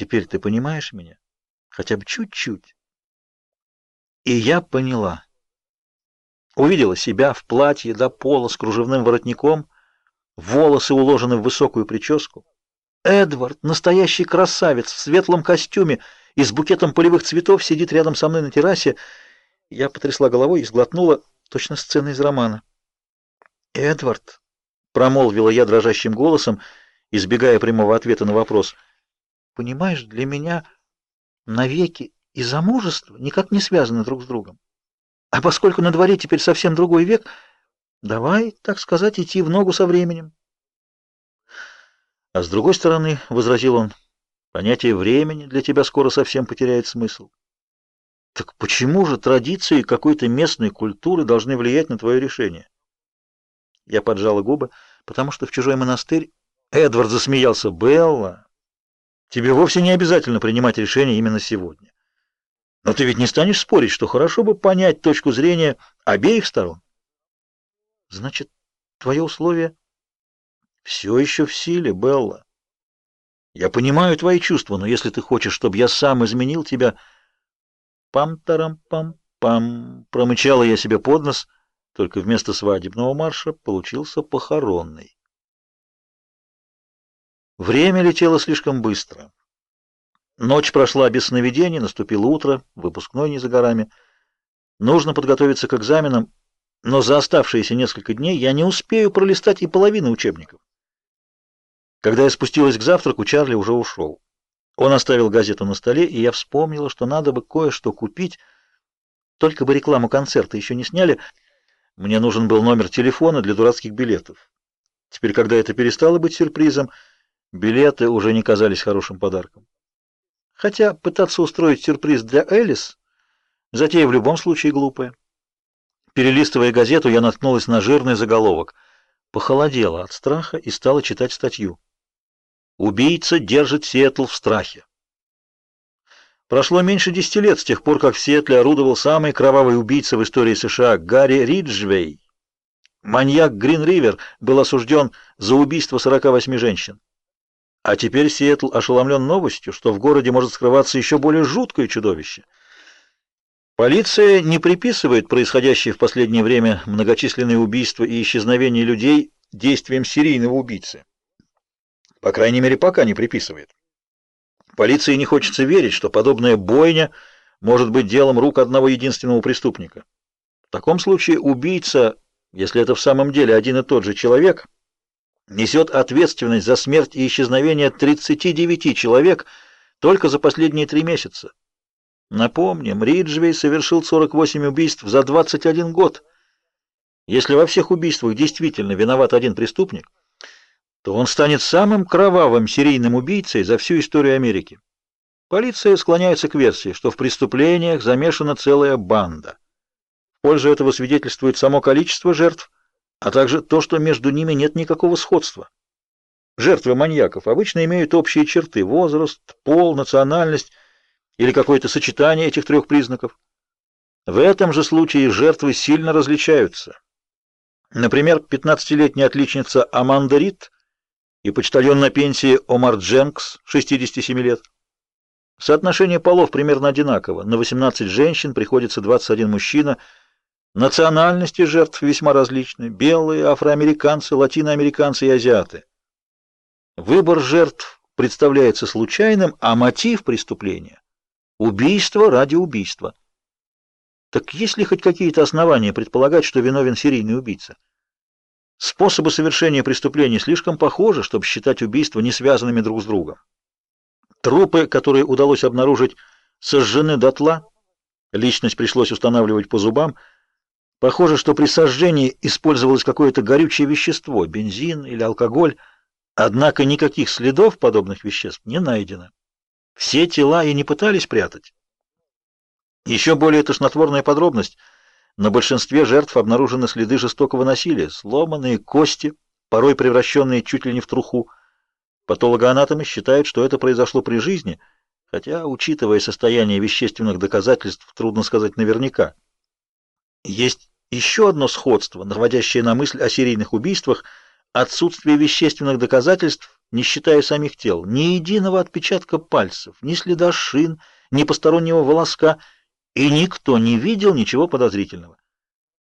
Теперь ты понимаешь меня? Хотя бы чуть-чуть. И я поняла. Увидела себя в платье до пола с кружевным воротником, волосы уложены в высокую прическу. Эдвард, настоящий красавец в светлом костюме и с букетом полевых цветов, сидит рядом со мной на террасе. Я потрясла головой и сглотнула, точно сцена из романа. «Эдвард», — промолвила я дрожащим голосом, избегая прямого ответа на вопрос, — «понимаешь, для меня навеки и замужество никак не связаны друг с другом. А поскольку на дворе теперь совсем другой век, давай, так сказать, идти в ногу со временем. А с другой стороны, — возразил он, — понятие времени для тебя скоро совсем потеряет смысл. Так почему же традиции какой-то местной культуры должны влиять на твое решение? Я поджала губы, потому что в чужой монастырь Эдвард засмеялся. Белла, тебе вовсе не обязательно принимать решение именно сегодня. Но ты ведь не станешь спорить, что хорошо бы понять точку зрения обеих сторон. Значит, твое условие все еще в силе, Белла. Я понимаю твои чувства, но если ты хочешь, чтобы я сам изменил тебя... Пам-тарам-пам-пам, промычала я себе под нос, только вместо свадебного марша получился похоронный. Время летело слишком быстро. Ночь прошла без сновидений, наступило утро, выпускной не за горами. Нужно подготовиться к экзаменам, но за оставшиеся несколько дней я не успею пролистать и половины учебников. Когда я спустилась к завтраку, Чарли уже ушел. Он оставил газету на столе, и я вспомнила, что надо бы кое-что купить. Только бы рекламу концерта еще не сняли. Мне нужен был номер телефона для дурацких билетов. Теперь, когда это перестало быть сюрпризом, билеты уже не казались хорошим подарком. Хотя пытаться устроить сюрприз для Элис затея в любом случае глупая. Перелистывая газету, я наткнулась на жирный заголовок. Похолодела от страха и стала читать статью. Убийца держит Сиэтл в страхе. Прошло меньше десяти лет с тех пор, как в Сиэтле орудовал самый кровавый убийца в истории США Гарри Риджвей. Маньяк Грин-Ривер был осужден за убийство 48 женщин. А теперь Сиэтл ошеломлен новостью, что в городе может скрываться еще более жуткое чудовище. Полиция не приписывает происходящие в последнее время многочисленные убийства и исчезновения людей действиям серийного убийцы. По крайней мере, пока не приписывает. Полиции не хочется верить, что подобная бойня может быть делом рук одного единственного преступника. В таком случае убийца, если это в самом деле один и тот же человек, несет ответственность за смерть и исчезновение 39 человек только за последние три месяца. Напомним, Риджвей совершил 48 убийств за 21 год. Если во всех убийствах действительно виноват один преступник, то он станет самым кровавым серийным убийцей за всю историю Америки. Полиция склоняется к версии, что в преступлениях замешана целая банда. В пользу этого свидетельствует само количество жертв, а также то, что между ними нет никакого сходства. Жертвы маньяков обычно имеют общие черты: возраст, пол, национальность или какое-то сочетание этих трех признаков. В этом же случае жертвы сильно различаются. Например, 15-летняя отличница Аманда Рид и почтальон на пенсии Омар Дженкс, 67 лет. Соотношение полов примерно одинаково. На 18 женщин приходится 21 мужчина – Национальности жертв весьма различны: белые, афроамериканцы, латиноамериканцы и азиаты. Выбор жертв представляется случайным, а мотив преступления убийство ради убийства. Так есть ли хоть какие-то основания предполагать, что виновен серийный убийца? Способы совершения преступлений слишком похожи, чтобы считать убийства не связанными друг с другом. Трупы, которые удалось обнаружить, сожжены дотла. Личность пришлось устанавливать по зубам. Похоже, что при сожжении использовалось какое-то горючее вещество, бензин или алкоголь, однако никаких следов подобных веществ не найдено. Все тела и не пытались прятать. Еще более тошнотворная подробность. На большинстве жертв обнаружены следы жестокого насилия, сломанные кости, порой превращенные чуть ли не в труху. Патологоанатомы считают, что это произошло при жизни, хотя, учитывая состояние вещественных доказательств, трудно сказать наверняка. Есть еще одно сходство, наводящее на мысль о серийных убийствах – отсутствие вещественных доказательств не считая самих тел, ни единого отпечатка пальцев, ни следа шин, ни постороннего волоска, и никто не видел ничего подозрительного.